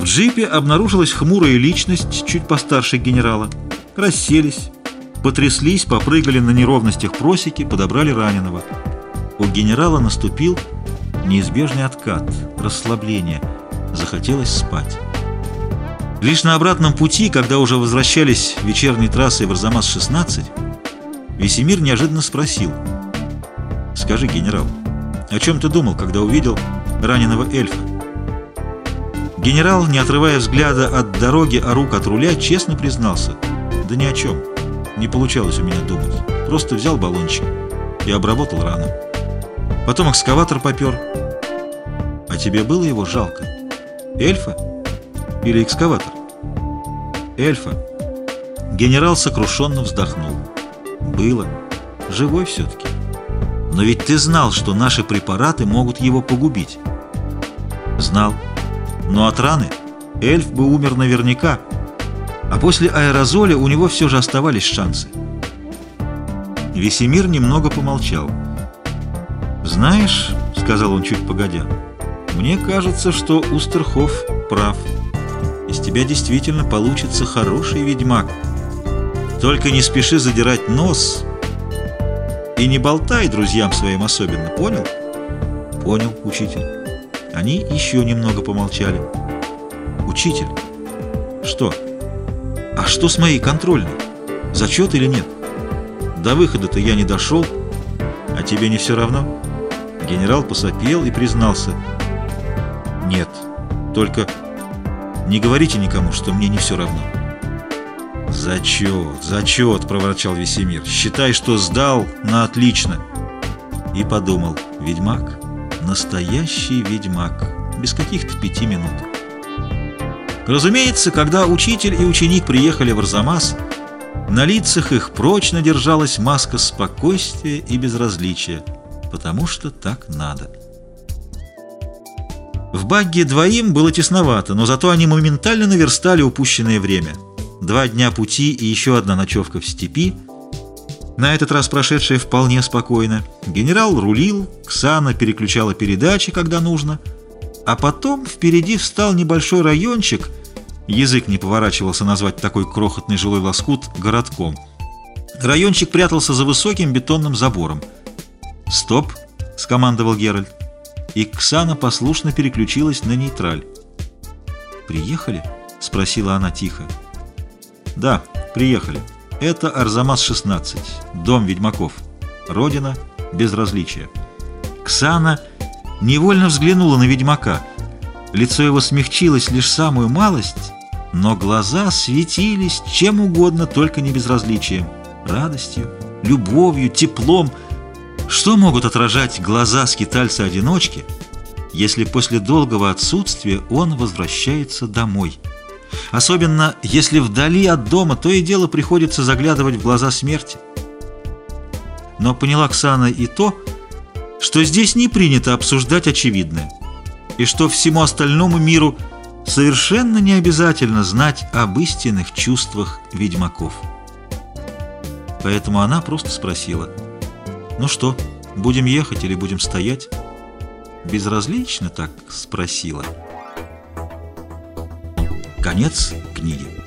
В джипе обнаружилась хмурая личность, чуть постарше генерала. Расселись, потряслись, попрыгали на неровностях просеки, подобрали раненого. У генерала наступил неизбежный откат, расслабление. Захотелось спать. Лишь на обратном пути, когда уже возвращались вечерней трассой в Арзамас-16, Весемир неожиданно спросил. «Скажи, генерал, о чем ты думал, когда увидел раненого эльфа?» Генерал, не отрывая взгляда от дороги, а рук от руля, честно признался. Да ни о чем. Не получалось у меня думать. Просто взял баллончик и обработал рану. Потом экскаватор попер. А тебе было его жалко? Эльфа? Или экскаватор? Эльфа. Генерал сокрушенно вздохнул. Было. Живой все-таки. Но ведь ты знал, что наши препараты могут его погубить. Знал. Но от раны эльф бы умер наверняка, а после аэрозоля у него все же оставались шансы. Весемир немного помолчал. «Знаешь, — сказал он чуть погодя, — мне кажется, что Устерхоф прав. Из тебя действительно получится хороший ведьмак. Только не спеши задирать нос и не болтай друзьям своим особенно, понял?» «Понял, учитель». Они еще немного помолчали. «Учитель!» «Что?» «А что с моей контрольной? Зачет или нет?» «До выхода-то я не дошел. А тебе не все равно?» Генерал посопел и признался. «Нет, только не говорите никому, что мне не все равно». «Зачет, зачет!» — проворчал Весемир. «Считай, что сдал на отлично!» И подумал, ведьмак... Настоящий ведьмак. Без каких-то пяти минут. Разумеется, когда учитель и ученик приехали в Арзамас, на лицах их прочно держалась маска спокойствия и безразличия, потому что так надо. В багге двоим было тесновато, но зато они моментально наверстали упущенное время. Два дня пути и еще одна ночевка в степи – на этот раз прошедшая вполне спокойно. Генерал рулил, Ксана переключала передачи, когда нужно. А потом впереди встал небольшой райончик, язык не поворачивался назвать такой крохотный жилой лоскут городком. Райончик прятался за высоким бетонным забором. «Стоп!» — скомандовал Геральт. И Ксана послушно переключилась на нейтраль. «Приехали?» — спросила она тихо. «Да, приехали». Это Арзамас-16, дом ведьмаков. Родина безразличия. Ксана невольно взглянула на ведьмака. Лицо его смягчилось лишь самую малость, но глаза светились чем угодно, только не безразличием. Радостью, любовью, теплом. Что могут отражать глаза скитальца-одиночки, если после долгого отсутствия он возвращается домой? Особенно, если вдали от дома то и дело приходится заглядывать в глаза смерти. Но поняла Оксана и то, что здесь не принято обсуждать очевидное, и что всему остальному миру совершенно не обязательно знать об истинных чувствах ведьмаков. Поэтому она просто спросила, «Ну что, будем ехать или будем стоять?» Безразлично так спросила. Конец книги.